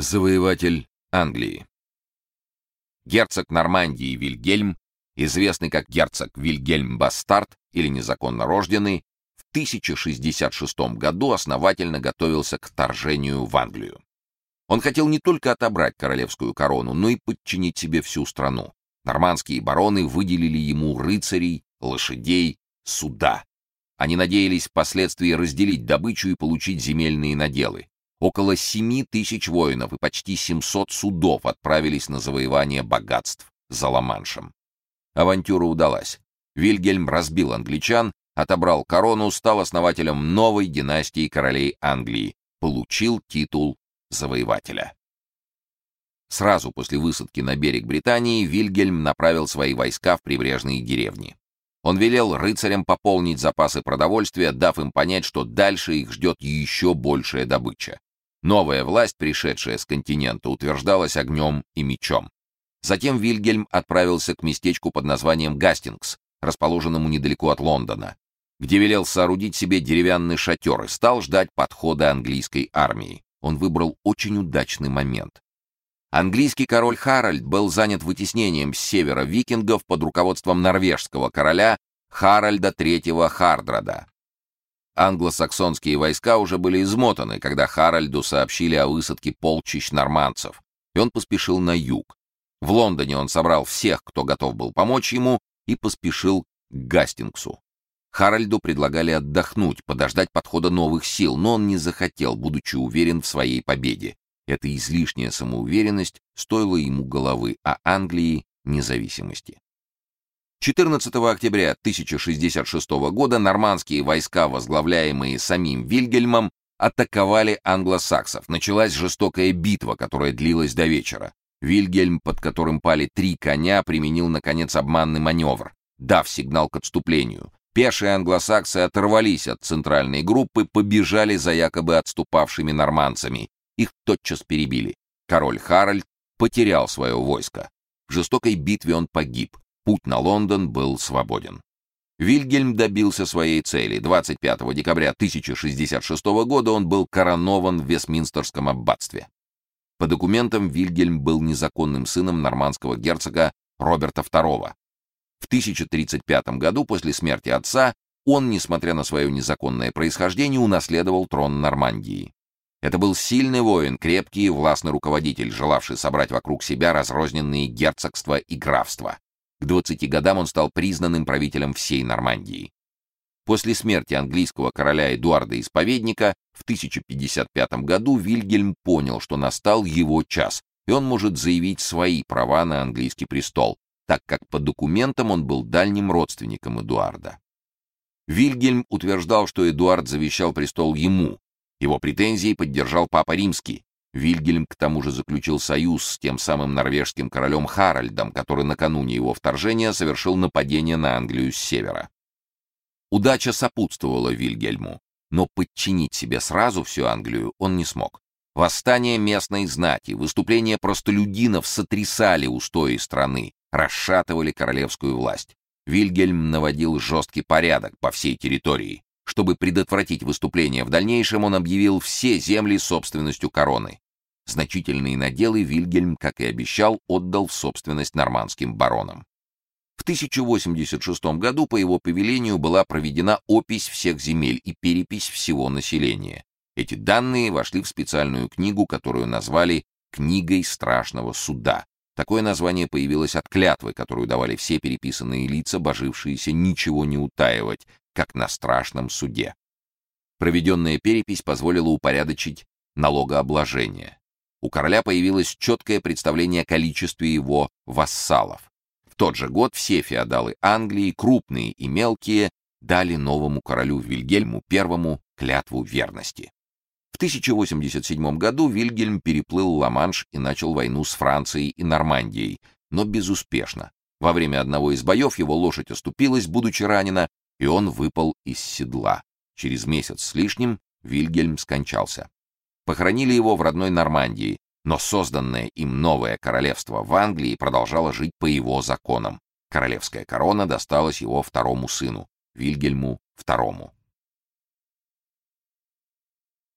Завоеватель Англии. Герцог Нормандии Вильгельм, известный как герцог Вильгельм Бастард или незаконно рожденный, в 1066 году основательно готовился к вторжению в Англию. Он хотел не только отобрать королевскую корону, но и подчинить себе всю страну. Нормандские бароны выделили ему рыцарей, лошадей, суда. Они надеялись впоследствии разделить добычу и получить земельные наделы. Около 7 тысяч воинов и почти 700 судов отправились на завоевание богатств за Ла-Маншем. Авантюра удалась. Вильгельм разбил англичан, отобрал корону, стал основателем новой династии королей Англии, получил титул завоевателя. Сразу после высадки на берег Британии Вильгельм направил свои войска в прибрежные деревни. Он велел рыцарям пополнить запасы продовольствия, дав им понять, что дальше их ждет еще большая добыча. Новая власть, пришедшая с континента, утверждалась огнем и мечом. Затем Вильгельм отправился к местечку под названием Гастингс, расположенному недалеко от Лондона, где велел соорудить себе деревянный шатер и стал ждать подхода английской армии. Он выбрал очень удачный момент. Английский король Харальд был занят вытеснением с севера викингов под руководством норвежского короля Харальда III Хардрада. Англосаксонские войска уже были измотаны, когда Харальду сообщили о высадке полчищ нормандцев, и он поспешил на юг. В Лондоне он собрал всех, кто готов был помочь ему, и поспешил к Гастингсу. Харальду предлагали отдохнуть, подождать подхода новых сил, но он не захотел, будучи уверен в своей победе. Эта излишняя самоуверенность стоила ему головы, а Англии — независимости. 14 октября 1066 года нормандские войска, возглавляемые самим Вильгельмом, атаковали англосаксов. Началась жестокая битва, которая длилась до вечера. Вильгельм, под которым пали три коня, применил, наконец, обманный маневр, дав сигнал к отступлению. Пешие англосаксы оторвались от центральной группы, побежали за якобы отступавшими нормандцами. Их тотчас перебили. Король Харальд потерял свое войско. В жестокой битве он погиб. Путь на Лондон был свободен. Вильгельм добился своей цели. 25 декабря 1066 года он был коронован в Вестминстерском аббатстве. По документам Вильгельм был незаконным сыном нормандского герцога Роберта II. В 1035 году после смерти отца он, несмотря на свое незаконное происхождение, унаследовал трон Нормандии. Это был сильный воин, крепкий и властный руководитель, желавший собрать вокруг себя разрозненные герцогства и графства. К 20 годам он стал признанным правителем всей Нормандии. После смерти английского короля Эдуарда Исповедника в 1055 году Вильгельм понял, что настал его час, и он может заявить свои права на английский престол, так как по документам он был дальним родственником Эдуарда. Вильгельм утверждал, что Эдуард завещал престол ему. Его претензии поддержал папа Римский, Вильгельм к тому же заключил союз с тем самым норвежским королем Харальдом, который накануне его вторжения совершил нападение на Англию с севера. Удача сопутствовала Вильгельму, но подчинить себе сразу всю Англию он не смог. Восстание местной знати, выступления простолюдинов сотрясали устои страны, расшатывали королевскую власть. Вильгельм наводил жесткий порядок по всей территории. Чтобы предотвратить выступление в дальнейшем, он объявил все земли собственностью короны. Значительные наделы Вильгельм, как и обещал, отдал в собственность нормандским баронам. В 1086 году по его повелению была проведена опись всех земель и перепись всего населения. Эти данные вошли в специальную книгу, которую назвали «Книгой страшного суда». Такое название появилось от клятвы, которую давали все переписанные лица, божившиеся ничего не утаивать, как на страшном суде. Проведенная перепись позволила упорядочить налогообложение. У короля появилось четкое представление о количестве его вассалов. В тот же год все феодалы Англии, крупные и мелкие, дали новому королю Вильгельму I клятву верности. В 1087 году Вильгельм переплыл Ла-Манш и начал войну с Францией и Нормандией, но безуспешно. Во время одного из боев его лошадь оступилась, будучи ранена, и он выпал из седла. Через месяц с лишним Вильгельм скончался. Похоронили его в родной Нормандии, но созданное им новое королевство в Англии продолжало жить по его законам. Королевская корона досталась его второму сыну, Вильгельму II.